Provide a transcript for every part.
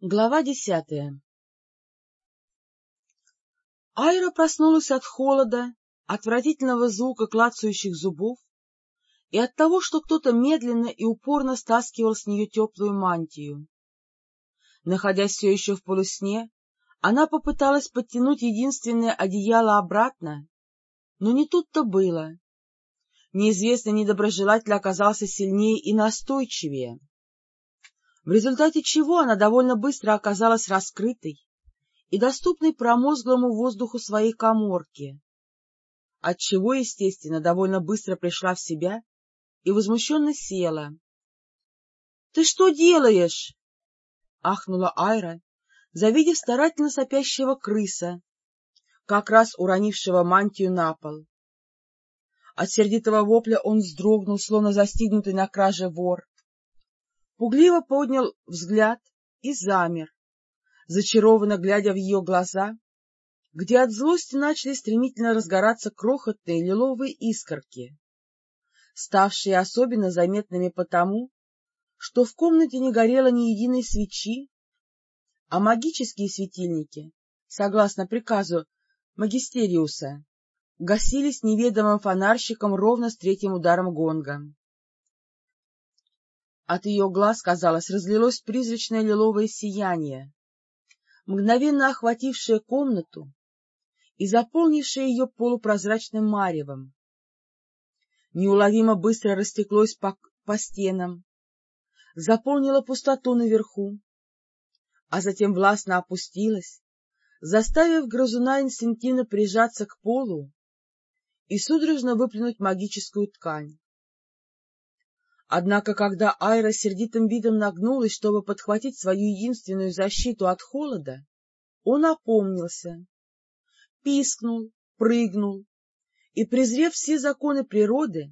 Глава десятая Айра проснулась от холода, отвратительного звука клацающих зубов и от того, что кто-то медленно и упорно стаскивал с нее теплую мантию. Находясь все еще в полусне, она попыталась подтянуть единственное одеяло обратно, но не тут-то было. Неизвестный недоброжелатель оказался сильнее и настойчивее в результате чего она довольно быстро оказалась раскрытой и доступной промозглому воздуху своей коморки, отчего, естественно, довольно быстро пришла в себя и возмущенно села. — Ты что делаешь? — ахнула Айра, завидев старательно сопящего крыса, как раз уронившего мантию на пол. От сердитого вопля он вздрогнул, словно застигнутый на краже вор, пугливо поднял взгляд и замер, зачарованно глядя в ее глаза, где от злости начали стремительно разгораться крохотные лиловые искорки, ставшие особенно заметными потому, что в комнате не горело ни единой свечи, а магические светильники, согласно приказу магистериуса, гасились неведомым фонарщиком ровно с третьим ударом гонга. От ее глаз, казалось, разлилось призрачное лиловое сияние, мгновенно охватившее комнату и заполнившее ее полупрозрачным маревом. Неуловимо быстро растеклось по, по стенам, заполнило пустоту наверху, а затем властно опустилось, заставив грызуна инстинктивно прижаться к полу и судорожно выплюнуть магическую ткань. Однако, когда Айра сердитым видом нагнулась, чтобы подхватить свою единственную защиту от холода, он опомнился, пискнул, прыгнул и, презрев все законы природы,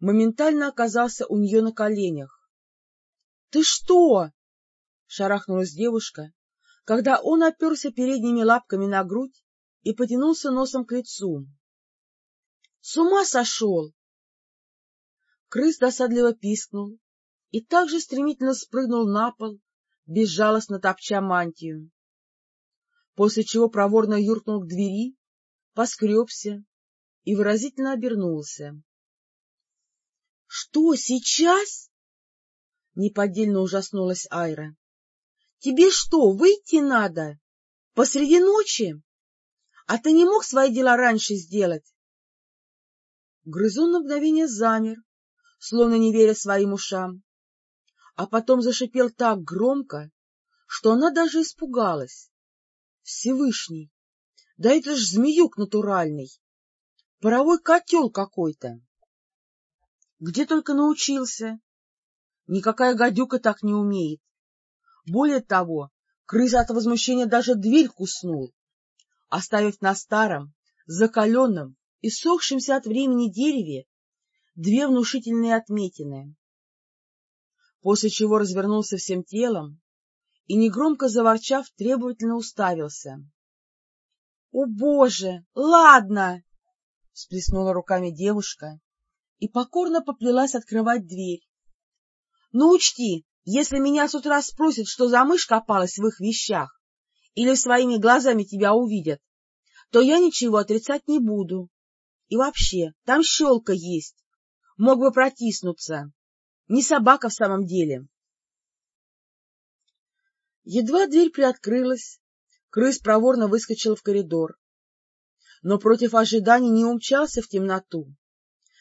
моментально оказался у нее на коленях. — Ты что? — шарахнулась девушка, когда он оперся передними лапками на грудь и потянулся носом к лицу. — С ума сошел! Крыс досадливо пискнул и также стремительно спрыгнул на пол, безжалостно топча мантию. После чего проворно юркнул к двери, поскребся и выразительно обернулся. — Что, сейчас? — неподдельно ужаснулась Айра. — Тебе что, выйти надо? Посреди ночи? А ты не мог свои дела раньше сделать? Грызун на мгновение замер, словно не веря своим ушам, а потом зашипел так громко, что она даже испугалась. Всевышний! Да это ж змеюк натуральный! Паровой котел какой-то! Где только научился! Никакая гадюка так не умеет. Более того, крыса от возмущения даже дверь куснул, оставив на старом, закаленном и сохшемся от времени дереве две внушительные отметины, после чего развернулся всем телом и, негромко заворчав, требовательно уставился. — О, Боже! Ладно! — сплеснула руками девушка и покорно поплелась открывать дверь. — Но учти, если меня с утра спросят, что за мышь копалась в их вещах, или своими глазами тебя увидят, то я ничего отрицать не буду. И вообще, там щелка есть, мог бы протиснуться. Не собака в самом деле. Едва дверь приоткрылась, крыс проворно выскочил в коридор. Но против ожиданий не умчался в темноту,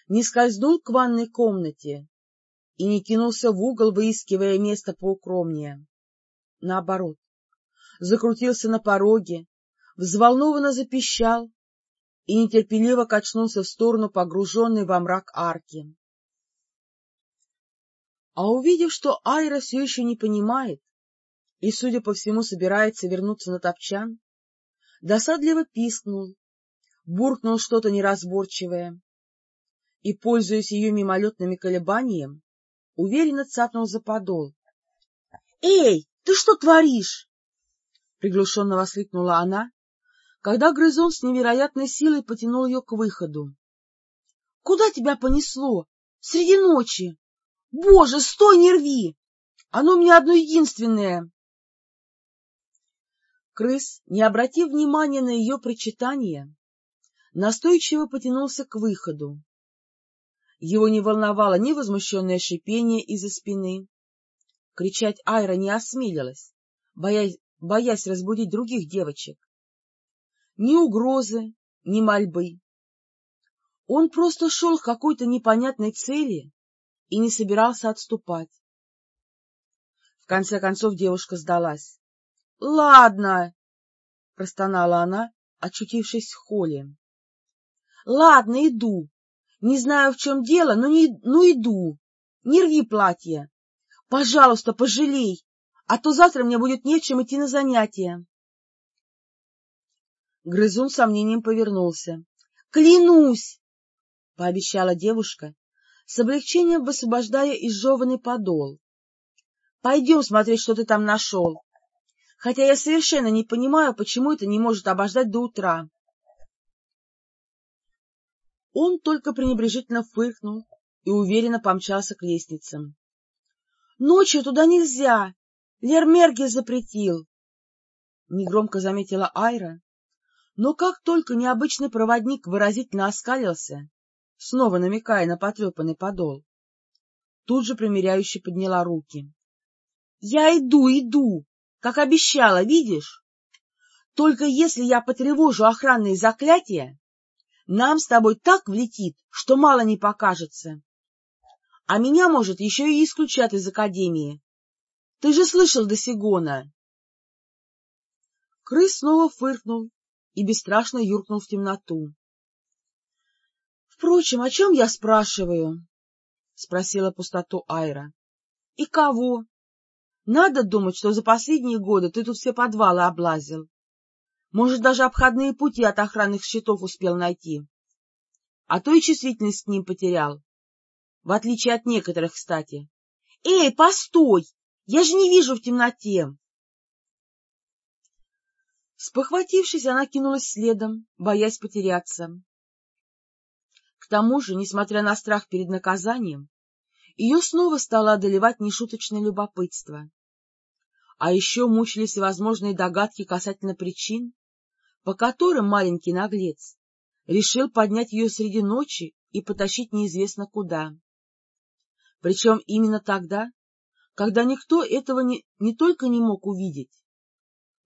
не скользнул к ванной комнате и не кинулся в угол, выискивая место поукромнее. Наоборот, закрутился на пороге, взволнованно запищал и нетерпеливо качнулся в сторону погруженной во мрак арки. А увидев, что Айра все еще не понимает и, судя по всему, собирается вернуться на топчан, досадливо пискнул, буркнул что-то неразборчивое и, пользуясь ее мимолетными колебанием, уверенно цапнул за подол. — Эй, ты что творишь? — приглушенно воскликнула она, когда грызун с невероятной силой потянул ее к выходу. — Куда тебя понесло? Среди ночи? Боже, стой, не рви! Оно у меня одно единственное! Крыс, не обратив внимания на ее причитание, настойчиво потянулся к выходу. Его не волновало ни возмущенное шипение из-за спины. Кричать Айра не осмелилась, боясь, боясь разбудить других девочек. Ни угрозы, ни мольбы. Он просто шел к какой-то непонятной цели и не собирался отступать. В конце концов девушка сдалась. — Ладно, — простонала она, очутившись в холле. — Ладно, иду. Не знаю, в чем дело, но не, ну иду. Не рви платье. Пожалуйста, пожалей, а то завтра мне будет нечем идти на занятия. Грызун с сомнением повернулся. — Клянусь! — пообещала девушка, с облегчением высвобождая изжеванный подол. — Пойдем смотреть, что ты там нашел хотя я совершенно не понимаю, почему это не может обождать до утра. Он только пренебрежительно фыркнул и уверенно помчался к лестницам. — Ночью туда нельзя! Лермерги запретил! — негромко заметила Айра, но как только необычный проводник выразительно оскалился, снова намекая на потрепанный подол, тут же примиряюще подняла руки. — Я иду, иду! как обещала, видишь? Только если я потревожу охранные заклятия, нам с тобой так влетит, что мало не покажется. А меня, может, еще и исключат из академии. Ты же слышал до Сигона. Крыс снова фыркнул и бесстрашно юркнул в темноту. — Впрочем, о чем я спрашиваю? — спросила пустоту Айра. — И кого? Надо думать, что за последние годы ты тут все подвалы облазил. Может, даже обходные пути от охранных щитов успел найти. А то и чувствительность к ним потерял. В отличие от некоторых, кстати. — Эй, постой! Я же не вижу в темноте! Спохватившись, она кинулась следом, боясь потеряться. К тому же, несмотря на страх перед наказанием, ее снова стало одолевать нешуточное любопытство. А еще мучили всевозможные догадки касательно причин, по которым маленький наглец решил поднять ее среди ночи и потащить неизвестно куда. Причем именно тогда, когда никто этого не, не только не мог увидеть,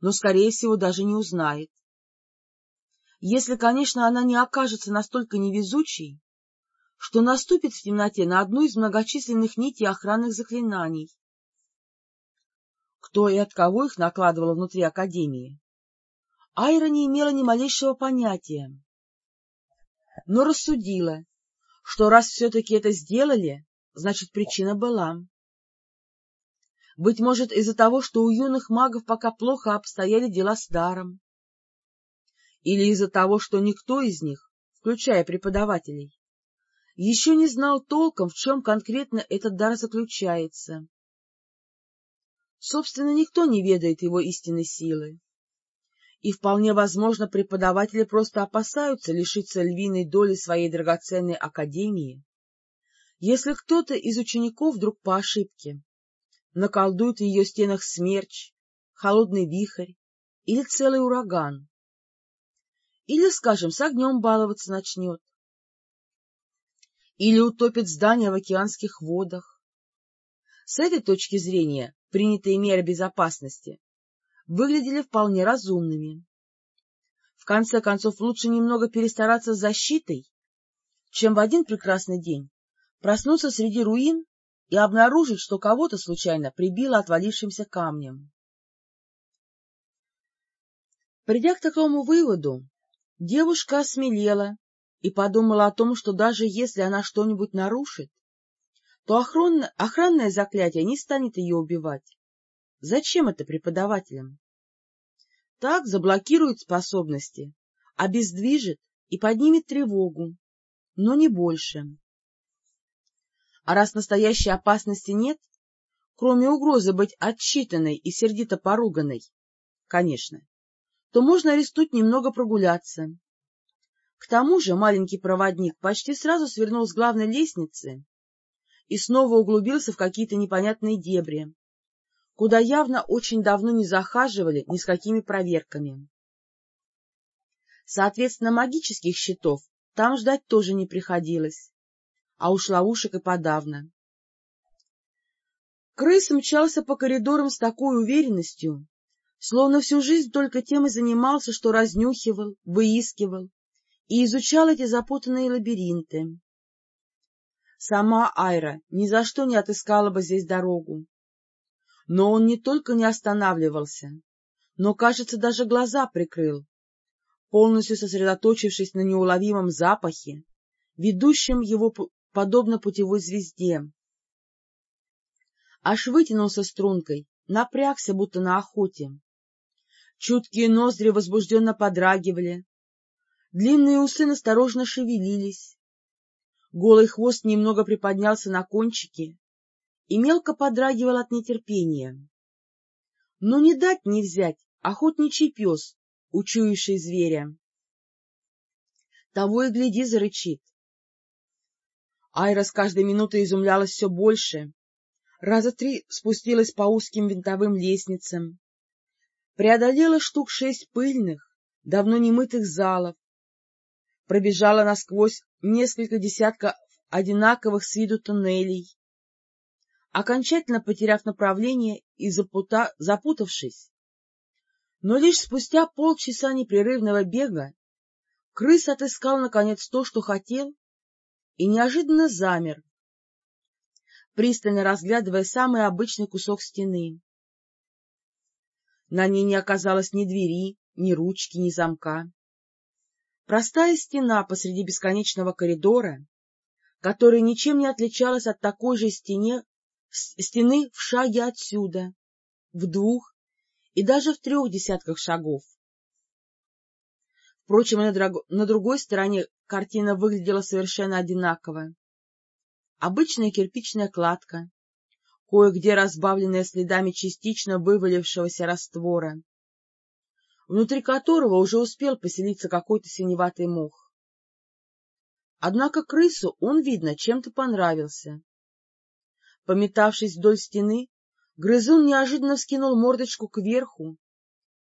но, скорее всего, даже не узнает. Если, конечно, она не окажется настолько невезучей, что наступит в темноте на одну из многочисленных нитей охранных заклинаний, кто и от кого их накладывал внутри Академии. Айра не имела ни малейшего понятия, но рассудила, что раз все-таки это сделали, значит, причина была. Быть может, из-за того, что у юных магов пока плохо обстояли дела с даром. Или из-за того, что никто из них, включая преподавателей, еще не знал толком, в чем конкретно этот дар заключается. Собственно, никто не ведает его истинной силы. И вполне возможно, преподаватели просто опасаются лишиться львиной доли своей драгоценной академии, если кто-то из учеников вдруг по ошибке наколдует в ее стенах смерч, холодный вихрь или целый ураган. Или, скажем, с огнем баловаться начнет. Или утопит здание в океанских водах. С этой точки зрения принятые меры безопасности, выглядели вполне разумными. В конце концов, лучше немного перестараться с защитой, чем в один прекрасный день проснуться среди руин и обнаружить, что кого-то случайно прибило отвалившимся камнем. Придя к такому выводу, девушка осмелела и подумала о том, что даже если она что-нибудь нарушит, то охранное, заклятие не станет ее убивать. Зачем это преподавателям? Так заблокирует способности, обездвижит и поднимет тревогу, но не больше. А раз настоящей опасности нет, кроме угрозы быть отчитанной и сердито поруганной, конечно, то можно арестуть немного прогуляться. К тому же маленький проводник почти сразу свернул с главной лестницы и снова углубился в какие-то непонятные дебри, куда явно очень давно не захаживали ни с какими проверками. Соответственно, магических щитов там ждать тоже не приходилось, а уж ловушек и подавно. Крыс мчался по коридорам с такой уверенностью, словно всю жизнь только тем и занимался, что разнюхивал, выискивал и изучал эти запутанные лабиринты. Сама Айра ни за что не отыскала бы здесь дорогу. Но он не только не останавливался, но, кажется, даже глаза прикрыл, полностью сосредоточившись на неуловимом запахе, ведущем его подобно путевой звезде. Аж вытянулся стрункой, напрягся, будто на охоте. Чуткие ноздри возбужденно подрагивали, длинные усы насторожно шевелились, голый хвост немного приподнялся на кончике и мелко подрагивал от нетерпения. Но не дать не взять охотничий пес, учуявший зверя. Того и гляди зарычит. Айра с каждой минутой изумлялась все больше. Раза три спустилась по узким винтовым лестницам, преодолела штук шесть пыльных, давно немытых залов, пробежала насквозь несколько десятков одинаковых с виду туннелей, окончательно потеряв направление и запута... запутавшись, но лишь спустя полчаса непрерывного бега крыс отыскал, наконец, то, что хотел, и неожиданно замер, пристально разглядывая самый обычный кусок стены. На ней не оказалось ни двери, ни ручки, ни замка. Простая стена посреди бесконечного коридора, которая ничем не отличалась от такой же стене, стены в шаге отсюда, в двух и даже в трех десятках шагов. Впрочем, на, драг... на другой стороне картина выглядела совершенно одинаково. Обычная кирпичная кладка, кое-где разбавленная следами частично вывалившегося раствора, внутри которого уже успел поселиться какой-то синеватый мох. Однако крысу он, видно, чем-то понравился. Пометавшись вдоль стены, Грызун неожиданно вскинул мордочку кверху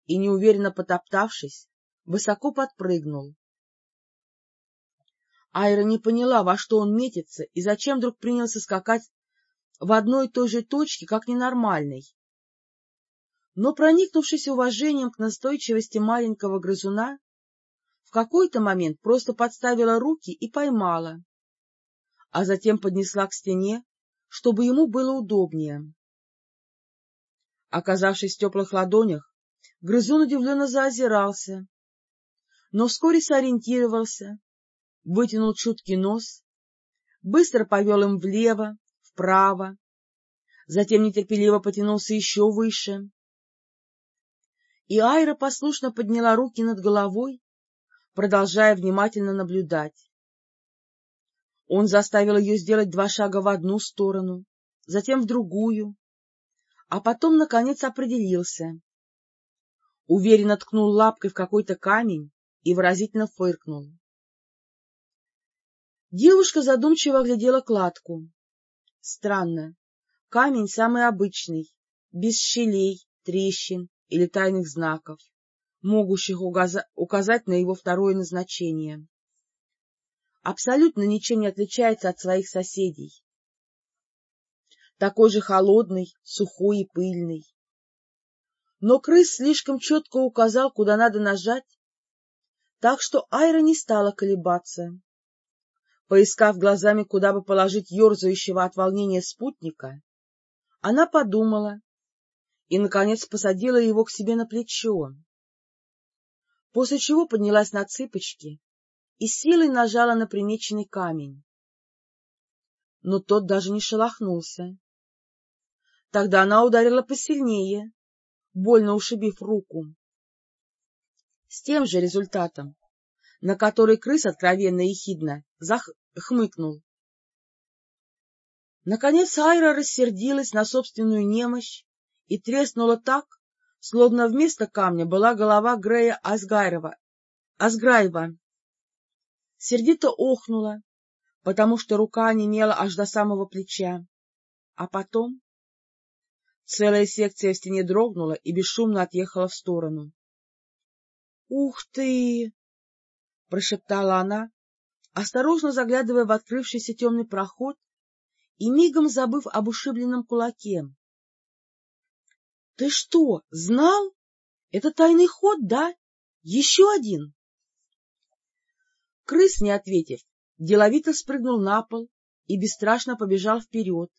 и, неуверенно потоптавшись, высоко подпрыгнул. Айра не поняла, во что он метится и зачем вдруг принялся скакать в одной и той же точке, как ненормальный. Но, проникнувшись уважением к настойчивости маленького грызуна, в какой-то момент просто подставила руки и поймала, а затем поднесла к стене, чтобы ему было удобнее. Оказавшись в теплых ладонях, грызун удивленно заозирался, но вскоре сориентировался, вытянул чуткий нос, быстро повел им влево, вправо, затем нетерпеливо потянулся еще выше. И Айра послушно подняла руки над головой, продолжая внимательно наблюдать. Он заставил ее сделать два шага в одну сторону, затем в другую, а потом, наконец, определился. Уверенно ткнул лапкой в какой-то камень и выразительно фыркнул. Девушка задумчиво оглядела кладку. Странно. Камень самый обычный, без щелей, трещин или тайных знаков, могущих указать на его второе назначение. Абсолютно ничем не отличается от своих соседей такой же холодный, сухой и пыльный. Но крыс слишком четко указал, куда надо нажать, так что Айра не стала колебаться. Поискав глазами, куда бы положить ерзающего от волнения спутника, она подумала и, наконец, посадила его к себе на плечо, после чего поднялась на цыпочки и силой нажала на примеченный камень. Но тот даже не шелохнулся. Тогда она ударила посильнее, больно ушибив руку. С тем же результатом, на который крыс откровенно и хидно захмыкнул. Наконец Айра рассердилась на собственную немощь и треснула так, словно вместо камня была голова Грея Асгайрова, Асграева. Сердито охнула, потому что рука онемела аж до самого плеча, а потом Целая секция в стене дрогнула и бесшумно отъехала в сторону. — Ух ты! — прошептала она, осторожно заглядывая в открывшийся темный проход и мигом забыв об ушибленном кулаке. — Ты что, знал? Это тайный ход, да? Еще один? Крыс, не ответив, деловито спрыгнул на пол и бесстрашно побежал вперед,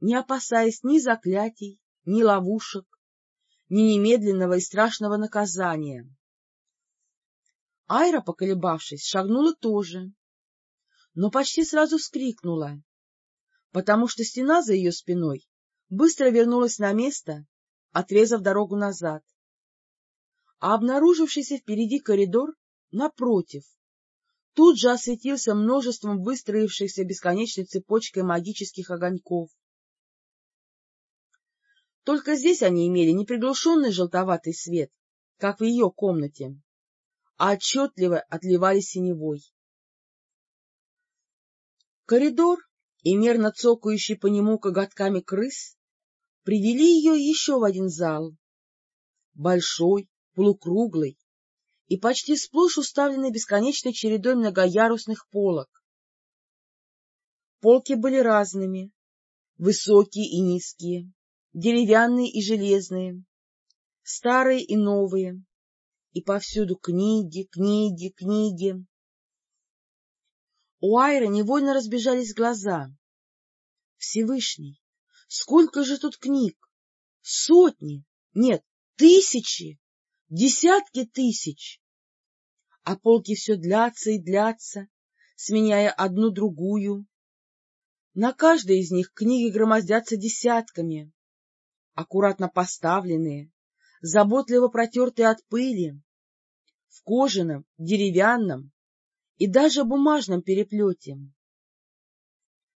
не опасаясь ни заклятий, ни ловушек, ни немедленного и страшного наказания. Айра, поколебавшись, шагнула тоже, но почти сразу вскрикнула, потому что стена за ее спиной быстро вернулась на место, отрезав дорогу назад. А обнаружившийся впереди коридор, напротив, тут же осветился множеством выстроившихся бесконечной цепочкой магических огоньков. Только здесь они имели не приглушенный желтоватый свет, как в ее комнате, а отчетливо отливали синевой. Коридор и мерно цокающий по нему коготками крыс привели ее еще в один зал, большой, полукруглый, и почти сплошь уставленный бесконечной чередой многоярусных полок. Полки были разными, высокие и низкие, деревянные и железные, старые и новые, и повсюду книги, книги, книги. У Айры невольно разбежались глаза. Всевышний, сколько же тут книг! Сотни, нет, тысячи! Десятки тысяч! А полки все длятся и длятся, сменяя одну другую. На каждой из них книги громоздятся десятками, аккуратно поставленные, заботливо протертые от пыли, в кожаном, деревянном и даже бумажном переплете.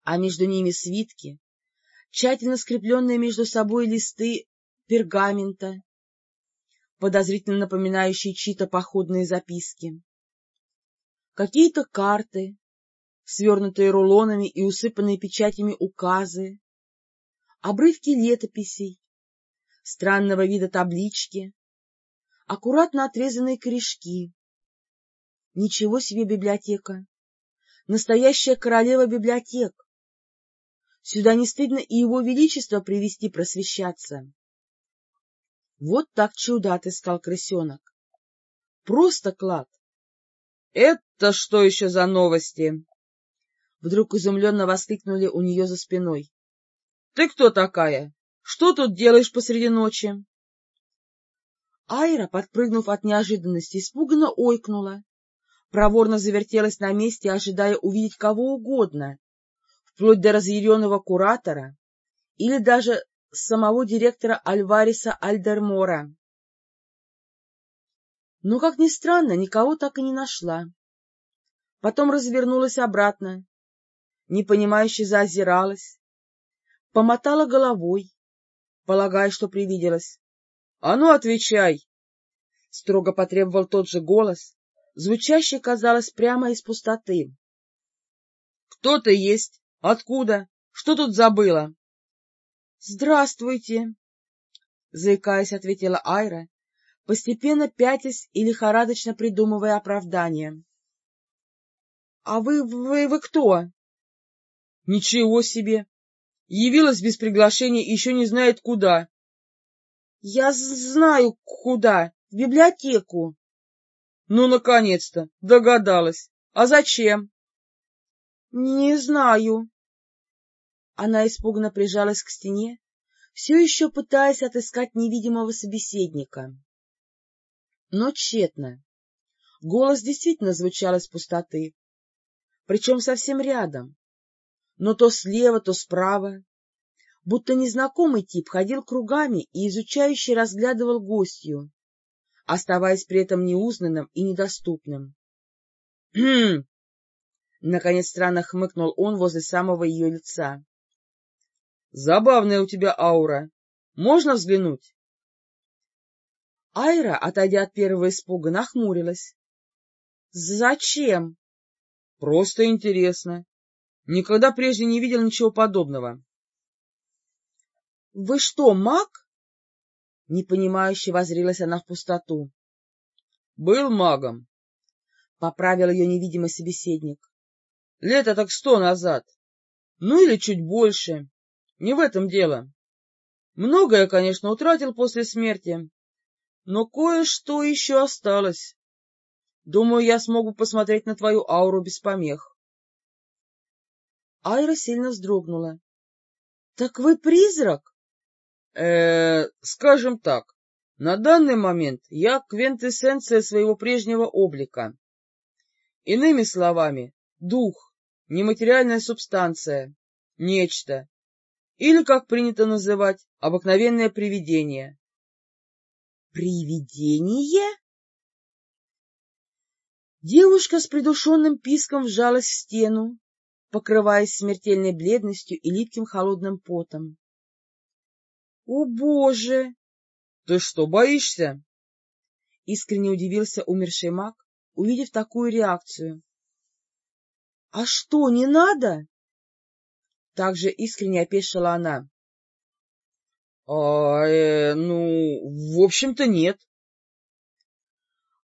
А между ними свитки, тщательно скрепленные между собой листы пергамента, подозрительно напоминающие чьи-то походные записки. Какие-то карты, свернутые рулонами и усыпанные печатями указы, обрывки летописей, странного вида таблички, аккуратно отрезанные корешки. Ничего себе библиотека! Настоящая королева библиотек! Сюда не стыдно и его величество привести просвещаться. Вот так чудо отыскал крысенок. Просто клад. — Это что еще за новости? Вдруг изумленно воскликнули у нее за спиной. — Ты кто такая? Что тут делаешь посреди ночи? Айра, подпрыгнув от неожиданности, испуганно ойкнула, проворно завертелась на месте, ожидая увидеть кого угодно, вплоть до разъяренного куратора или даже самого директора Альвариса Альдермора. Но, как ни странно, никого так и не нашла. Потом развернулась обратно, непонимающе заозиралась, помотала головой, полагая, что привиделась. — А ну, отвечай! — строго потребовал тот же голос, звучащий, казалось, прямо из пустоты. — Кто ты есть? Откуда? Что тут забыла? — Здравствуйте! — заикаясь, ответила Айра, постепенно пятясь и лихорадочно придумывая оправдание. — А вы, вы, вы кто? — Ничего себе! Явилась без приглашения и еще не знает куда. — Я знаю, куда. В библиотеку. — Ну, наконец-то! Догадалась. А зачем? — Не знаю. Она испуганно прижалась к стене, все еще пытаясь отыскать невидимого собеседника. Но тщетно. Голос действительно звучал из пустоты, причем совсем рядом, но то слева, то справа, будто незнакомый тип ходил кругами и изучающе разглядывал гостью, оставаясь при этом неузнанным и недоступным. «Хм!» — наконец странно хмыкнул он возле самого ее лица. Забавная у тебя аура. Можно взглянуть? Айра, отойдя от первого испуга, нахмурилась. — Зачем? — Просто интересно. Никогда прежде не видел ничего подобного. — Вы что, маг? Непонимающе возрилась она в пустоту. — Был магом, — поправил ее невидимый собеседник. — Лето так сто назад. Ну или чуть больше. Не в этом дело. Многое, конечно, утратил после смерти, но кое-что еще осталось. Думаю, я смогу посмотреть на твою ауру без помех. Айра сильно вздрогнула. — Так вы призрак? Э скажем так, на данный момент я квинтэссенция своего прежнего облика. Иными словами, дух, нематериальная субстанция, нечто, или, как принято называть, обыкновенное привидение. Привидение? Девушка с придушенным писком вжалась в стену, покрываясь смертельной бледностью и липким холодным потом. — О, Боже! — Ты что, боишься? — искренне удивился умерший маг, увидев такую реакцию. — А что, не надо? Также искренне опешила она. — А, э, ну, в общем-то, нет.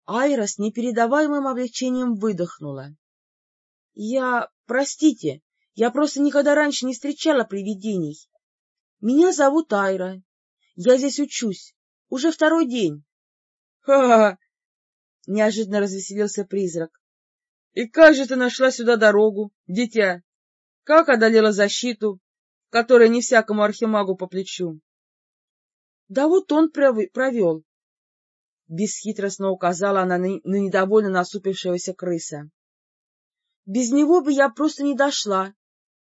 Айра с непередаваемым облегчением выдохнула. — Я... простите, я просто никогда раньше не встречала привидений. Меня зовут Айра. Я здесь учусь. Уже второй день. Ха — неожиданно развеселился призрак. — И как же ты нашла сюда дорогу, дитя? Как одолела защиту, которая не всякому архимагу по плечу? — Да вот он провел. Бесхитростно указала она на, на недовольно насупившегося крыса. — Без него бы я просто не дошла.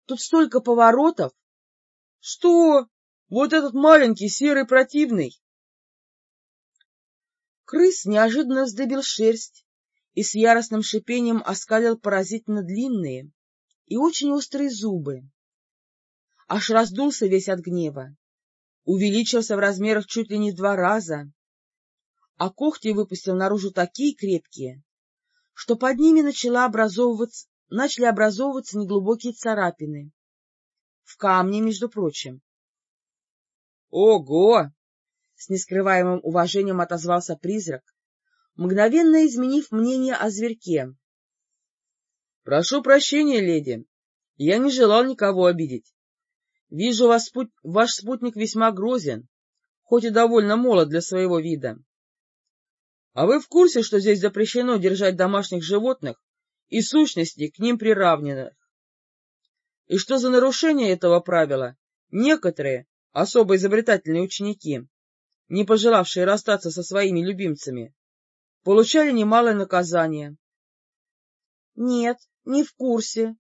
Тут столько поворотов. — Что? Вот этот маленький, серый, противный? Крыс неожиданно вздыбил шерсть и с яростным шипением оскалил поразительно длинные и очень острые зубы. Аж раздулся весь от гнева, увеличился в размерах чуть ли не два раза, а когти выпустил наружу такие крепкие, что под ними начала образовываться, начали образовываться неглубокие царапины. В камне, между прочим. «Ого!» — с нескрываемым уважением отозвался призрак, мгновенно изменив мнение о зверьке. — Прошу прощения, леди, я не желал никого обидеть. Вижу, вас спут... ваш спутник весьма грозен, хоть и довольно молод для своего вида. А вы в курсе, что здесь запрещено держать домашних животных и сущностей к ним приравненных? И что за нарушение этого правила некоторые, особо изобретательные ученики, не пожелавшие расстаться со своими любимцами, получали немалое наказание. — Нет, не в курсе.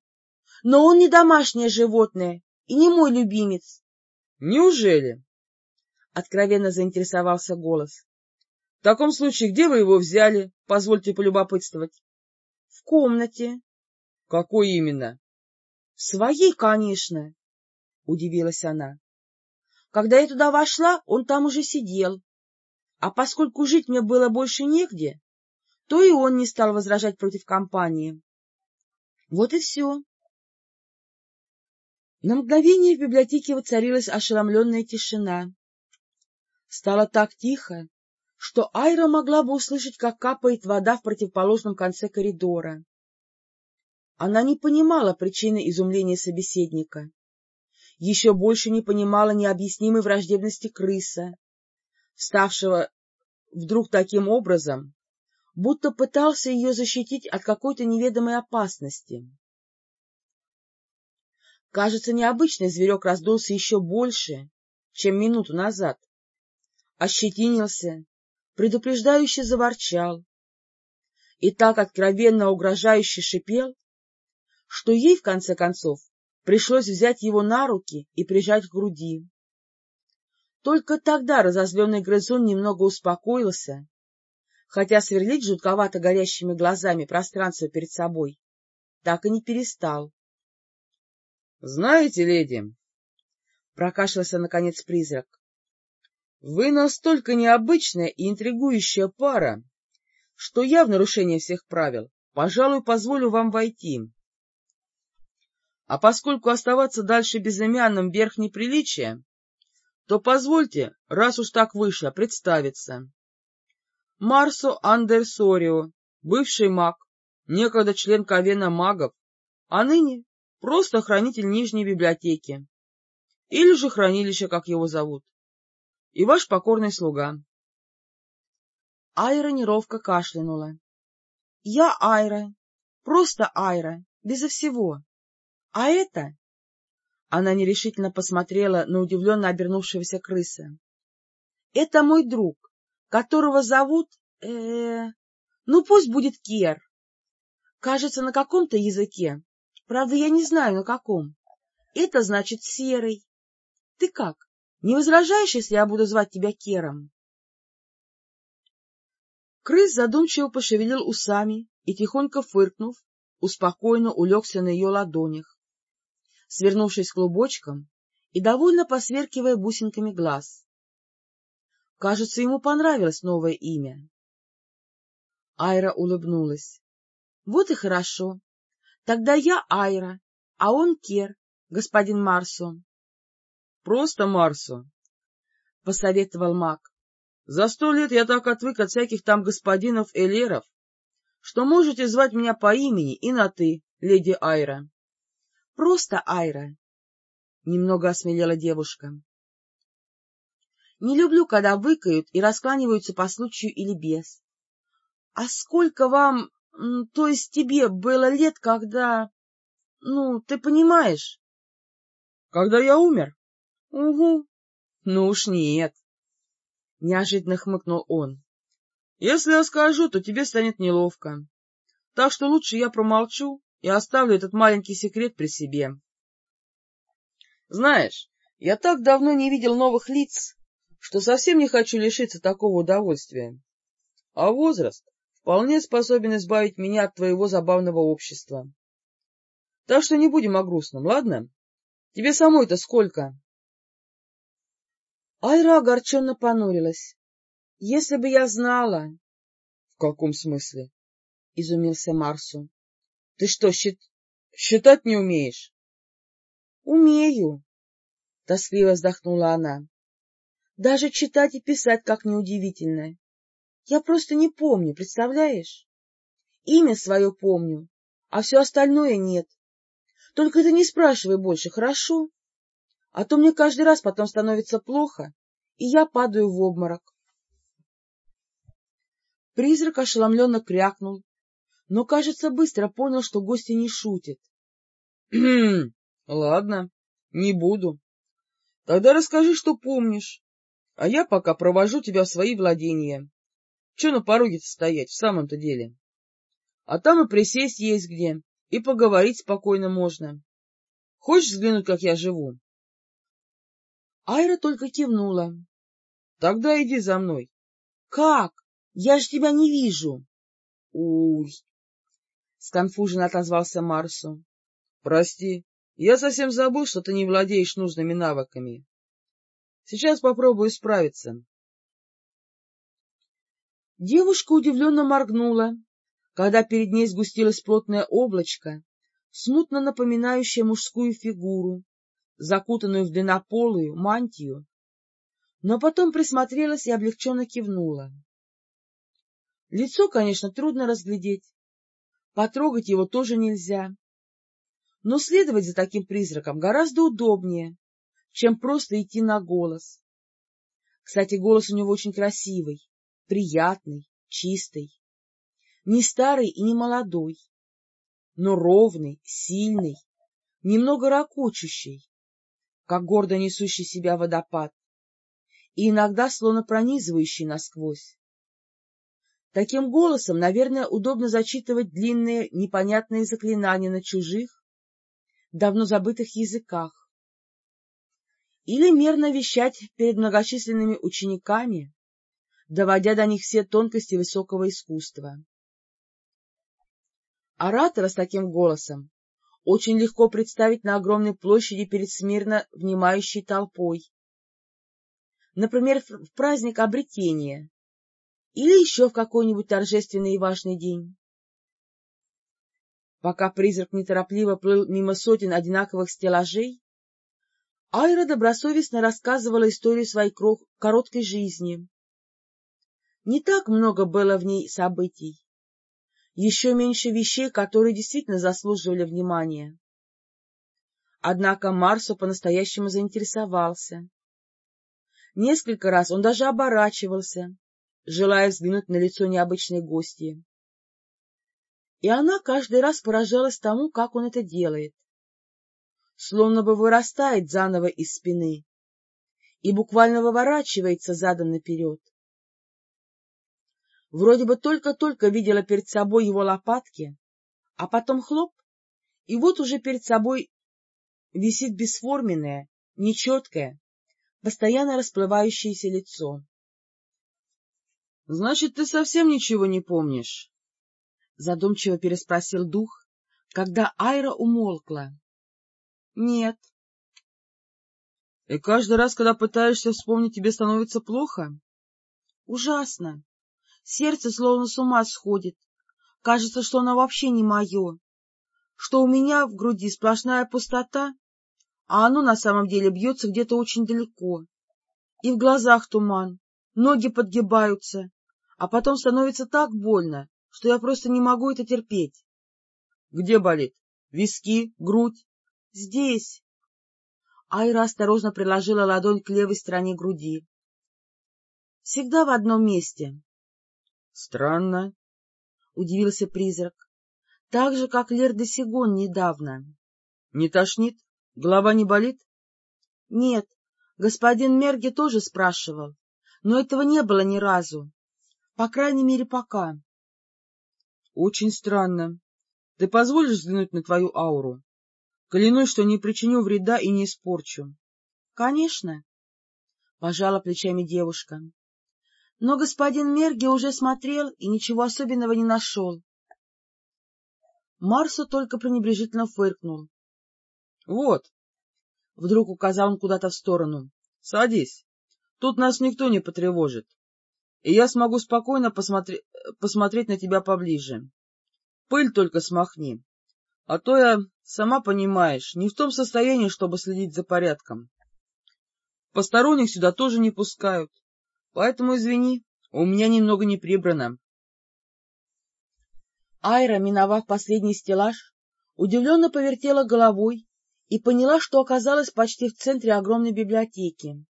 Но он не домашнее животное и не мой любимец. — Неужели? — откровенно заинтересовался голос. — В таком случае, где вы его взяли? Позвольте полюбопытствовать. — В комнате. — Какой именно? — В своей, конечно, — удивилась она. Когда я туда вошла, он там уже сидел. А поскольку жить мне было больше негде, то и он не стал возражать против компании. Вот и все. На мгновение в библиотеке воцарилась ошеломленная тишина. Стало так тихо, что Айра могла бы услышать, как капает вода в противоположном конце коридора. Она не понимала причины изумления собеседника еще больше не понимала необъяснимой враждебности крыса, ставшего вдруг таким образом, будто пытался ее защитить от какой-то неведомой опасности. Кажется, необычный зверек раздулся еще больше, чем минуту назад. Ощетинился, предупреждающе заворчал и так откровенно угрожающе шипел, что ей, в конце концов, Пришлось взять его на руки и прижать к груди. Только тогда разозленный грызун немного успокоился, хотя сверлить жутковато горящими глазами пространство перед собой так и не перестал. — Знаете, леди, — прокашлялся наконец призрак, — вы настолько необычная и интригующая пара, что я в нарушение всех правил, пожалуй, позволю вам войти. А поскольку оставаться дальше безымянным верх неприличия, то позвольте, раз уж так вышло, представиться. Марсо Андерсорио, бывший маг, некогда член Ковена магов, а ныне просто хранитель Нижней библиотеки, или же хранилище, как его зовут, и ваш покорный слуга. Айра неровко кашлянула. — Я Айра, просто Айра, безо всего. А это... Она нерешительно посмотрела на удивленно обернувшегося крыса. — Это мой друг, которого зовут... Э, ну, пусть будет Кер. Кажется, на каком-то языке. Правда, я не знаю, на каком. Это значит серый. Ты как, не возражаешь, если я буду звать тебя Кером? Крыс задумчиво пошевелил усами и, тихонько фыркнув, успокойно улегся на ее ладонях, свернувшись клубочком и довольно посверкивая бусинками глаз. Кажется, ему понравилось новое имя. Айра улыбнулась. — Вот и хорошо. Тогда я Айра, а он Кер, господин Марсо. — Просто Марсо, — посоветовал маг. — За сто лет я так отвык от всяких там господинов Элеров, что можете звать меня по имени и на «ты», леди Айра. — Просто Айра, — немного осмелела девушка. — Не люблю, когда выкают и раскланиваются по случаю или без. — А сколько вам то есть тебе было лет, когда... Ну, ты понимаешь? — Когда я умер? — Угу. — Ну уж нет. — неожиданно хмыкнул он. — Если я скажу, то тебе станет неловко. Так что лучше я промолчу и оставлю этот маленький секрет при себе. Знаешь, я так давно не видел новых лиц, что совсем не хочу лишиться такого удовольствия. А возраст вполне способен избавить меня от твоего забавного общества. Так что не будем о грустном, ладно? Тебе самой-то сколько? Айра огорченно понурилась. — Если бы я знала... — В каком смысле? — изумился Марсу. — Ты что, счит... считать не умеешь? — Умею, — тоскливо вздохнула она. — Даже читать и писать как неудивительно. Я просто не помню, представляешь? Имя свое помню, а все остальное нет. Только ты не спрашивай больше, хорошо? А то мне каждый раз потом становится плохо, и я падаю в обморок. Призрак ошеломленно крякнул, но, кажется, быстро понял, что гости не шутит. — Ладно, не буду. Тогда расскажи, что помнишь, а я пока провожу тебя в свои владения. Че на пороге-то стоять, в самом-то деле? А там и присесть есть где, и поговорить спокойно можно. Хочешь взглянуть, как я живу? Айра только кивнула. — Тогда иди за мной. — Как? Я же тебя не вижу. — Уй! — сконфуженно отозвался Марсу. — Прости, я совсем забыл, что ты не владеешь нужными навыками. Сейчас попробую справиться. Девушка удивленно моргнула, когда перед ней сгустилось плотное облачко, смутно напоминающее мужскую фигуру, закутанную в длиннополую мантию, но потом присмотрелась и облегченно кивнула. Лицо, конечно, трудно разглядеть, потрогать его тоже нельзя, но следовать за таким призраком гораздо удобнее, чем просто идти на голос. Кстати, голос у него очень красивый, приятный, чистый, не старый и не молодой, но ровный, сильный, немного ракочущий, как гордо несущий себя водопад, и иногда словно пронизывающий насквозь. Таким голосом, наверное, удобно зачитывать длинные непонятные заклинания на чужих, давно забытых языках, или мерно вещать перед многочисленными учениками, доводя до них все тонкости высокого искусства. Оратора с таким голосом очень легко представить на огромной площади перед смирно внимающей толпой. Например, в праздник обретения или еще в какой-нибудь торжественный и важный день. Пока призрак неторопливо плыл мимо сотен одинаковых стеллажей, Айра добросовестно рассказывала историю своей короткой жизни. Не так много было в ней событий, еще меньше вещей, которые действительно заслуживали внимания. Однако Марсу по-настоящему заинтересовался. Несколько раз он даже оборачивался, желая взглянуть на лицо необычной гости. И она каждый раз поражалась тому, как он это делает. Словно бы вырастает заново из спины и буквально выворачивается задом наперед. Вроде бы только-только видела перед собой его лопатки, а потом хлоп, и вот уже перед собой висит бесформенное, нечеткое, постоянно расплывающееся лицо. — Значит, ты совсем ничего не помнишь? — задумчиво переспросил дух, когда Айра умолкла. — Нет. — И каждый раз, когда пытаешься вспомнить, тебе становится плохо? — Ужасно. Сердце словно с ума сходит. Кажется, что оно вообще не мое, что у меня в груди сплошная пустота, а оно на самом деле бьется где-то очень далеко. И в глазах туман, ноги подгибаются, а потом становится так больно, что я просто не могу это терпеть. — Где болит? Виски? Грудь? — Здесь. Айра осторожно приложила ладонь к левой стороне груди. — Всегда в одном месте. — Странно, — удивился призрак, — так же, как Лер де Сигон недавно. — Не тошнит? Голова не болит? — Нет, господин Мерги тоже спрашивал, но этого не было ни разу. По крайней мере, пока. — Очень странно. Ты позволишь взглянуть на твою ауру? Клянусь, что не причиню вреда и не испорчу. — Конечно, — пожала плечами девушка. Но господин Мерги уже смотрел и ничего особенного не нашел. Марсу только пренебрежительно фыркнул. — Вот, — вдруг указал он куда-то в сторону, — садись, тут нас никто не потревожит и я смогу спокойно посмотри... посмотреть на тебя поближе. Пыль только смахни, а то я, сама понимаешь, не в том состоянии, чтобы следить за порядком. Посторонних сюда тоже не пускают, поэтому, извини, у меня немного не прибрано. Айра, миновав последний стеллаж, удивленно повертела головой и поняла, что оказалась почти в центре огромной библиотеки.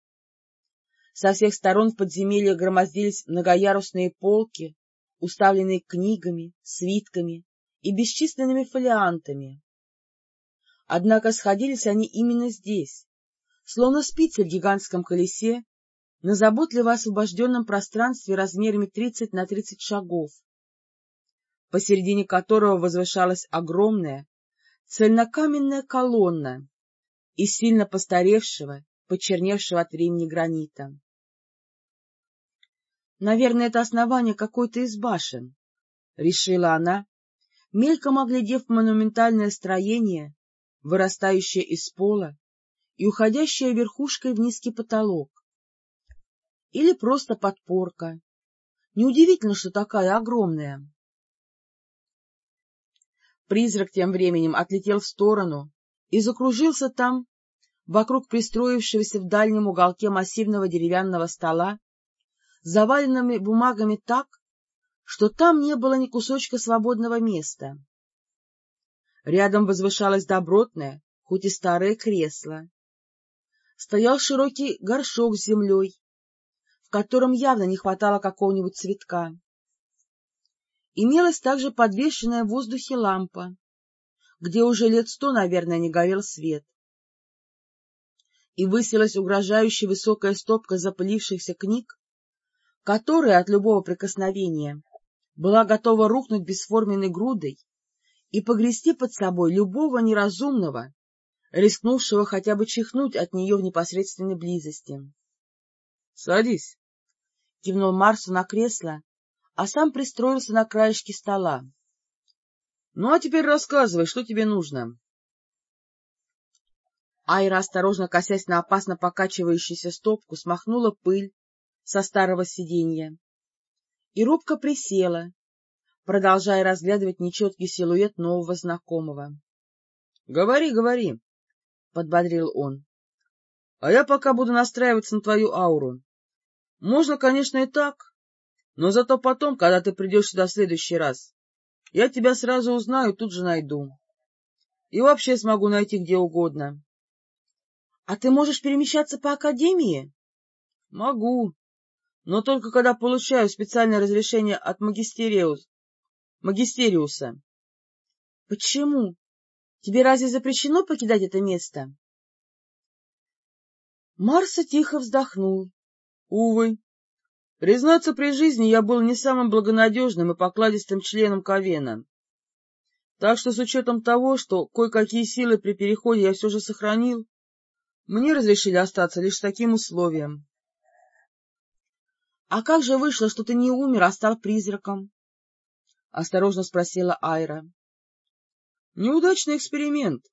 Со всех сторон в подземелье громоздились многоярусные полки, уставленные книгами, свитками и бесчисленными фолиантами. Однако сходились они именно здесь, словно спицы в гигантском колесе, на заботливо освобожденном пространстве размерами тридцать на тридцать шагов, посередине которого возвышалась огромная, цельнокаменная колонна из сильно постаревшего, почерневшего от времени гранита. Наверное, это основание какой-то из башен, — решила она, мельком оглядев монументальное строение, вырастающее из пола и уходящее верхушкой в низкий потолок. Или просто подпорка. Неудивительно, что такая огромная. Призрак тем временем отлетел в сторону и закружился там, вокруг пристроившегося в дальнем уголке массивного деревянного стола, заваленными бумагами так, что там не было ни кусочка свободного места. Рядом возвышалось добротное, хоть и старое кресло. Стоял широкий горшок с землей, в котором явно не хватало какого-нибудь цветка. Имелась также подвешенная в воздухе лампа, где уже лет сто, наверное, не горел свет. И высилась угрожающая высокая стопка запылившихся книг, которая от любого прикосновения была готова рухнуть бесформенной грудой и погрести под собой любого неразумного, рискнувшего хотя бы чихнуть от нее в непосредственной близости. — Садись, — кивнул Марсу на кресло, а сам пристроился на краешке стола. — Ну, а теперь рассказывай, что тебе нужно. Айра, осторожно косясь на опасно покачивающуюся стопку, смахнула пыль со старого сиденья и робко присела, продолжая разглядывать нечеткий силуэт нового знакомого. — Говори, говори, — подбодрил он. А я пока буду настраиваться на твою ауру. Можно, конечно, и так, но зато потом, когда ты придешь сюда в следующий раз, я тебя сразу узнаю тут же найду. И вообще смогу найти где угодно. — А ты можешь перемещаться по Академии? — Могу, но только когда получаю специальное разрешение от магистериус... магистериуса. — Почему? Тебе разве запрещено покидать это место? Марса тихо вздохнул. — Увы. Признаться, при жизни я был не самым благонадежным и покладистым членом Ковена. Так что с учетом того, что кое-какие силы при переходе я все же сохранил, мне разрешили остаться лишь с таким условием. — А как же вышло, что ты не умер, а стал призраком? — осторожно спросила Айра. — Неудачный эксперимент.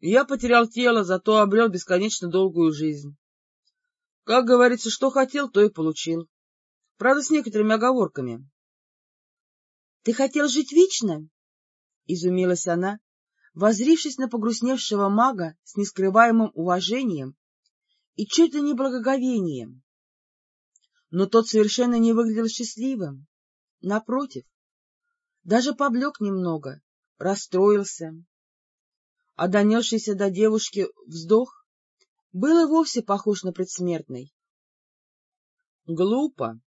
Я потерял тело, зато обрел бесконечно долгую жизнь. Как говорится, что хотел, то и получил. Правда, с некоторыми оговорками. — Ты хотел жить вечно? — изумилась она, возрившись на погрустневшего мага с нескрываемым уважением и чуть ли не благоговением. Но тот совершенно не выглядел счастливым. Напротив, даже поблек немного, расстроился. А донесшийся до девушки вздох был и вовсе похож на предсмертный. — Глупо!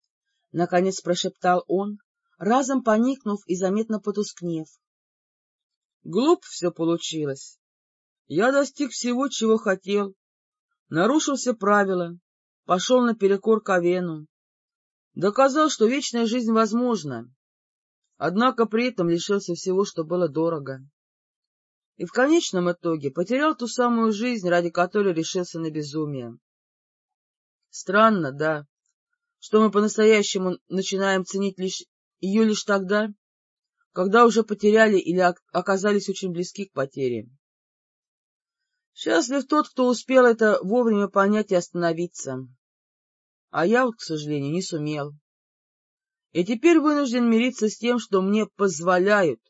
— наконец прошептал он, разом поникнув и заметно потускнев. — Глуп все получилось. Я достиг всего, чего хотел, нарушил все правила, пошел наперекор Ковену, доказал, что вечная жизнь возможна, однако при этом лишился всего, что было дорого. И в конечном итоге потерял ту самую жизнь, ради которой решился на безумие. Странно, да, что мы по-настоящему начинаем ценить лишь ее лишь тогда, когда уже потеряли или оказались очень близки к потере. Счастлив тот, кто успел это вовремя понять и остановиться. А я к сожалению, не сумел. И теперь вынужден мириться с тем, что мне позволяют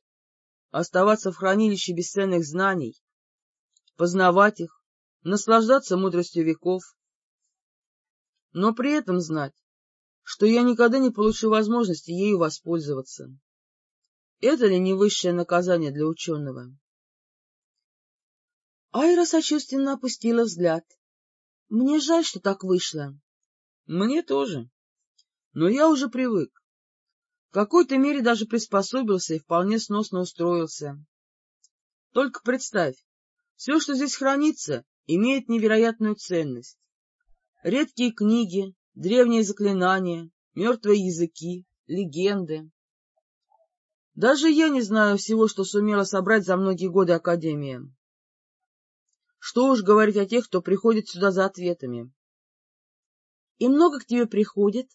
оставаться в хранилище бесценных знаний, познавать их, наслаждаться мудростью веков, но при этом знать, что я никогда не получу возможности ею воспользоваться. Это ли не высшее наказание для ученого? Айра сочувственно опустила взгляд. — Мне жаль, что так вышло. — Мне тоже. Но я уже привык. В какой-то мере даже приспособился и вполне сносно устроился. Только представь, все, что здесь хранится, имеет невероятную ценность. Редкие книги, древние заклинания, мертвые языки, легенды. Даже я не знаю всего, что сумела собрать за многие годы Академии. Что уж говорить о тех, кто приходит сюда за ответами. — И много к тебе приходит?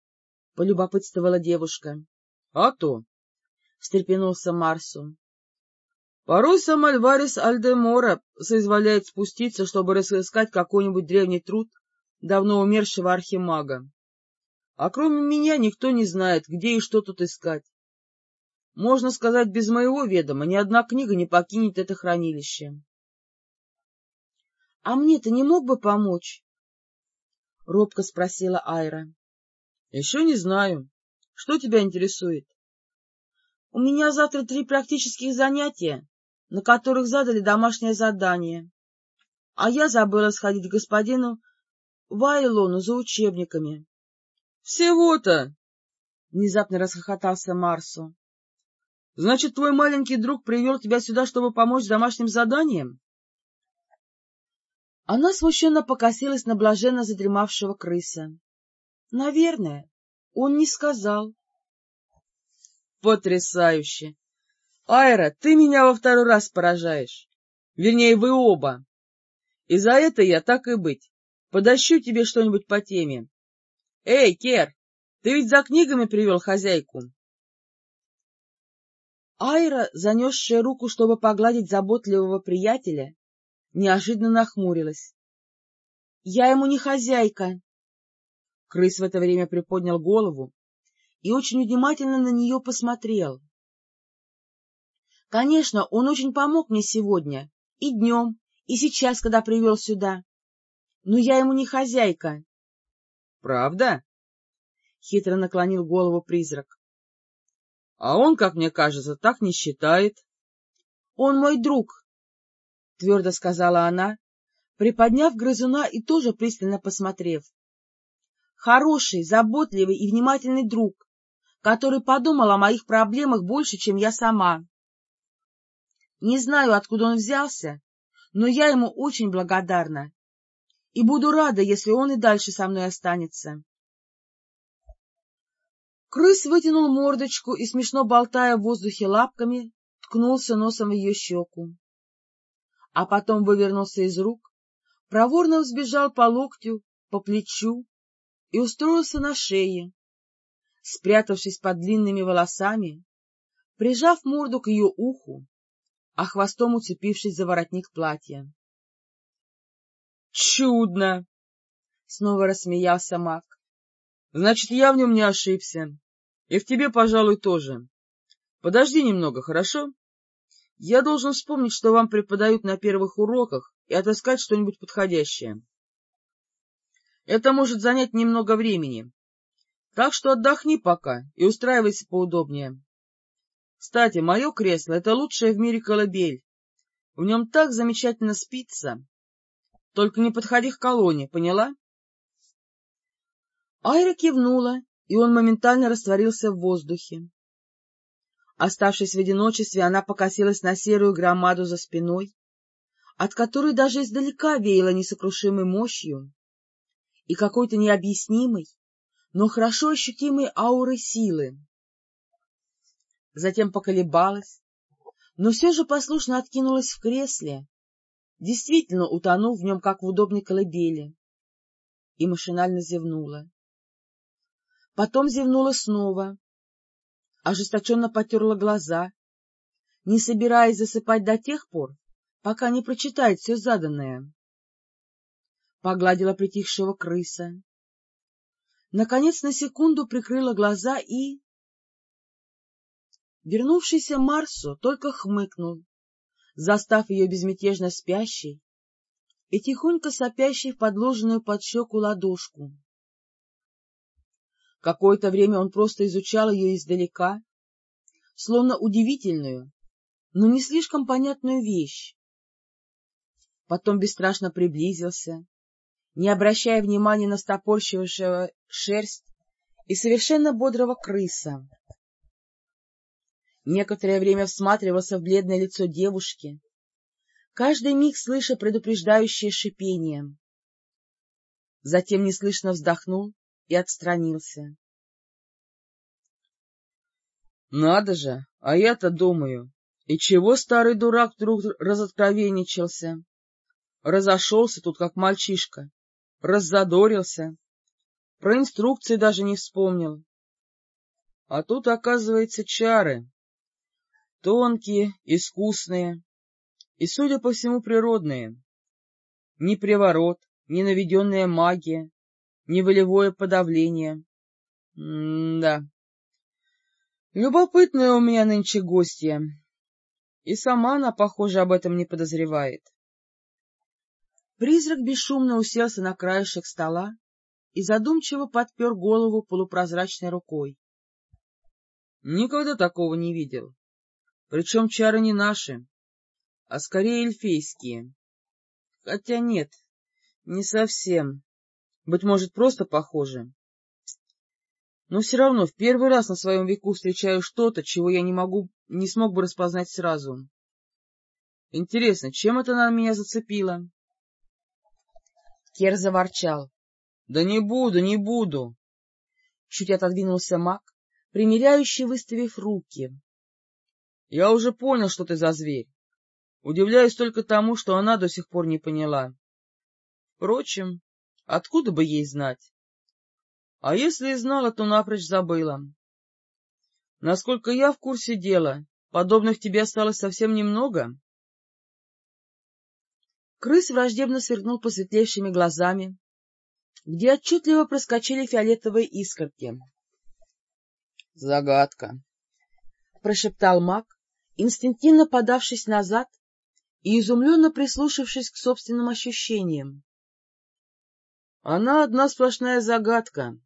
— полюбопытствовала девушка. — А то! — встрепенулся Марсу. — Порой сам Альварес Альдемора соизволяет спуститься, чтобы разыскать какой-нибудь древний труд давно умершего архимага. А кроме меня никто не знает, где и что тут искать. Можно сказать, без моего ведома ни одна книга не покинет это хранилище. — А мне ты не мог бы помочь? — робко спросила Айра. — Еще не знаю. Что тебя интересует? — У меня завтра три практических занятия, на которых задали домашнее задание. А я забыла сходить к господину Вайлону за учебниками. — Всего-то! — внезапно расхохотался Марсу. — Значит, твой маленький друг привел тебя сюда, чтобы помочь с домашним заданием? Она смущенно покосилась на блаженно задремавшего крыса. — Наверное, он не сказал. — Потрясающе! Айра, ты меня во второй раз поражаешь. Вернее, вы оба. И за это я, так и быть, Подощу тебе что-нибудь по теме. Эй, Кер, ты ведь за книгами привел хозяйку? Айра, занесшая руку, чтобы погладить заботливого приятеля, неожиданно нахмурилась. — Я ему не хозяйка. Крыс в это время приподнял голову и очень внимательно на нее посмотрел. — Конечно, он очень помог мне сегодня, и днем, и сейчас, когда привел сюда. Но я ему не хозяйка. — Правда? — хитро наклонил голову призрак. — А он, как мне кажется, так не считает. — Он мой друг, — твердо сказала она, приподняв грызуна и тоже пристально посмотрев. — Хороший, заботливый и внимательный друг, который подумал о моих проблемах больше, чем я сама. Не знаю, откуда он взялся, но я ему очень благодарна и буду рада, если он и дальше со мной останется. Крыс вытянул мордочку и, смешно болтая в воздухе лапками, ткнулся носом в ее щеку. А потом вывернулся из рук, проворно взбежал по локтю, по плечу и устроился на шее, спрятавшись под длинными волосами, прижав морду к ее уху, а хвостом уцепившись за воротник платья. Чудно! — снова рассмеялся маг. — Значит, я в нем не ошибся. И в тебе, пожалуй, тоже. Подожди немного, хорошо? Я должен вспомнить, что вам преподают на первых уроках, и отыскать что-нибудь подходящее. Это может занять немного времени. Так что отдохни пока и устраивайся поудобнее. Кстати, мое кресло — это лучшее в мире колыбель. В нем так замечательно спится. Только не подходи к колонне, поняла? Айра кивнула, и он моментально растворился в воздухе. Оставшись в одиночестве, она покосилась на серую громаду за спиной, от которой даже издалека веяло несокрушимой мощью и какой-то необъяснимой, но хорошо ощутимой аурой силы. Затем поколебалась, но все же послушно откинулась в кресле, действительно утонул в нем, как в удобной колыбели, и машинально зевнула. Потом зевнула снова, ожесточенно потерла глаза, не собираясь засыпать до тех пор, пока не прочитает все заданное. Погладила притихшего крыса. Наконец на секунду прикрыла глаза и... Вернувшийся Марсу только хмыкнул, застав ее безмятежно спящей и тихонько сопящей в подложенную под щеку ладошку. Какое-то время он просто изучал ее издалека, словно удивительную, но не слишком понятную вещь. Потом бесстрашно приблизился, не обращая внимания на стопорщившего шерсть и совершенно бодрого крыса. Некоторое время всматривался в бледное лицо девушки, каждый миг слыша предупреждающее шипение. Затем неслышно вздохнул и отстранился. — Надо же, а я-то думаю, и чего старый дурак вдруг разоткровенничался? Разошелся тут, как мальчишка, раззадорился, про инструкции даже не вспомнил. А тут, оказывается, чары тонкие, искусные и, судя по всему, природные. Ни приворот, ни наведенная магия, ни волевое подавление. М-да. Любопытная у меня нынче гостья. И сама она, похоже, об этом не подозревает. Призрак бесшумно уселся на краешек стола и задумчиво подпер голову полупрозрачной рукой. Никогда такого не видел. Причем чары не наши, а скорее эльфийские. Хотя нет, не совсем. Быть может, просто похожи. Но все равно в первый раз на своем веку встречаю что-то, чего я не могу, не смог бы распознать сразу. Интересно, чем это она меня зацепила? Кер заворчал. — Да не буду, не буду. Чуть отодвинулся маг, примеряющий, выставив руки. Я уже понял, что ты за зверь. Удивляюсь только тому, что она до сих пор не поняла. Впрочем, откуда бы ей знать? А если и знала, то напрочь забыла. Насколько я в курсе дела, подобных тебе осталось совсем немного. Крыс враждебно сверкнул посветлевшими глазами, где отчетливо проскочили фиолетовые искорки. — Загадка, — прошептал маг, инстинктивно подавшись назад и изумленно прислушавшись к собственным ощущениям. — Она одна сплошная загадка,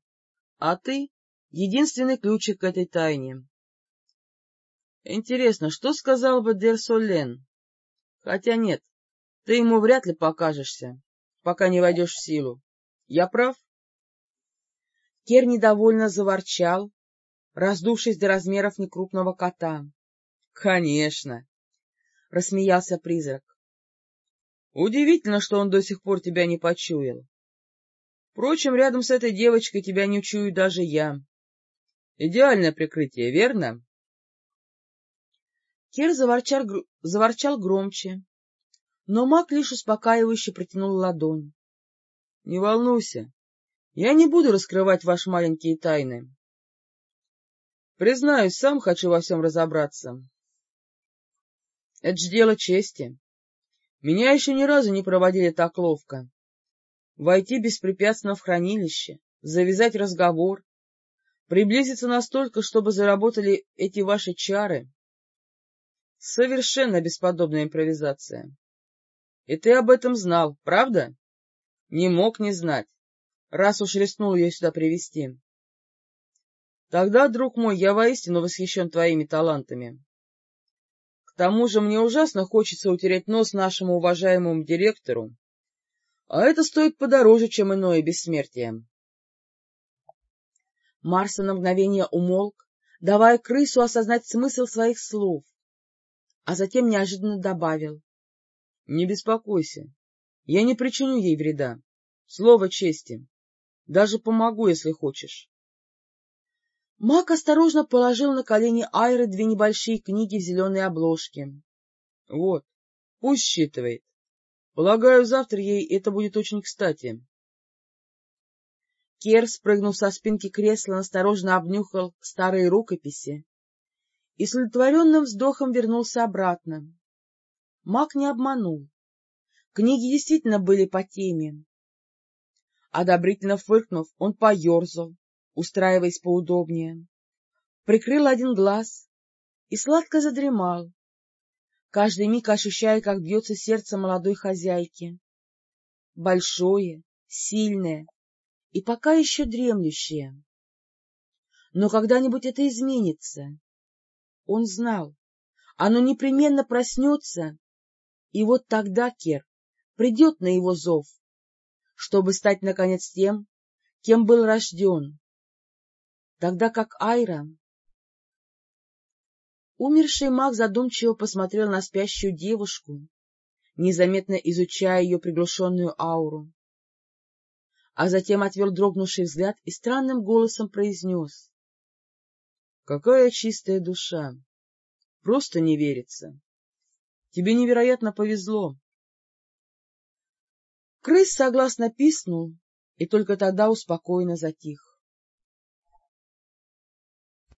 а ты — единственный ключик к этой тайне. Интересно, что сказал бы Дер Солен? Хотя нет, ты ему вряд ли покажешься, пока не войдешь в силу. Я прав? Кер недовольно заворчал, раздувшись до размеров некрупного кота. — Конечно! — рассмеялся призрак. — Удивительно, что он до сих пор тебя не почуял. Впрочем, рядом с этой девочкой тебя не учую даже я. Идеальное прикрытие, верно? Кир заворчал, заворчал громче, но маг лишь успокаивающе протянул ладонь. — Не волнуйся, я не буду раскрывать ваши маленькие тайны. Признаюсь, сам хочу во всем разобраться. Это ж дело чести. Меня еще ни разу не проводили так ловко. Войти беспрепятственно в хранилище, завязать разговор, приблизиться настолько, чтобы заработали эти ваши чары — Совершенно бесподобная импровизация. И ты об этом знал, правда? Не мог не знать, раз уж рискнул ее сюда привести. Тогда, друг мой, я воистину восхищен твоими талантами. К тому же мне ужасно хочется утереть нос нашему уважаемому директору, а это стоит подороже, чем иное бессмертие. Марса на мгновение умолк, давая крысу осознать смысл своих слов, а затем неожиданно добавил. — Не беспокойся, я не причиню ей вреда. Слово чести. Даже помогу, если хочешь. Мак осторожно положил на колени Айры две небольшие книги в зеленой обложке. — Вот, пусть считывает. Полагаю, завтра ей это будет очень кстати. Кер, спрыгнув со спинки кресла, осторожно обнюхал старые рукописи и с удовлетворенным вздохом вернулся обратно. Маг не обманул. Книги действительно были по теме. Одобрительно фыркнув, он поерзал, устраиваясь поудобнее, прикрыл один глаз и сладко задремал, каждый миг ощущая, как бьется сердце молодой хозяйки. Большое, сильное и пока еще дремлющее. Но когда-нибудь это изменится, он знал, оно непременно проснется, и вот тогда Кер придет на его зов, чтобы стать, наконец, тем, кем был рожден. Тогда как Айра... Умерший маг задумчиво посмотрел на спящую девушку, незаметно изучая ее приглушенную ауру, а затем отвел дрогнувший взгляд и странным голосом произнес. Какая чистая душа! Просто не верится. Тебе невероятно повезло. Крыс согласно писнул и только тогда успокоенно затих.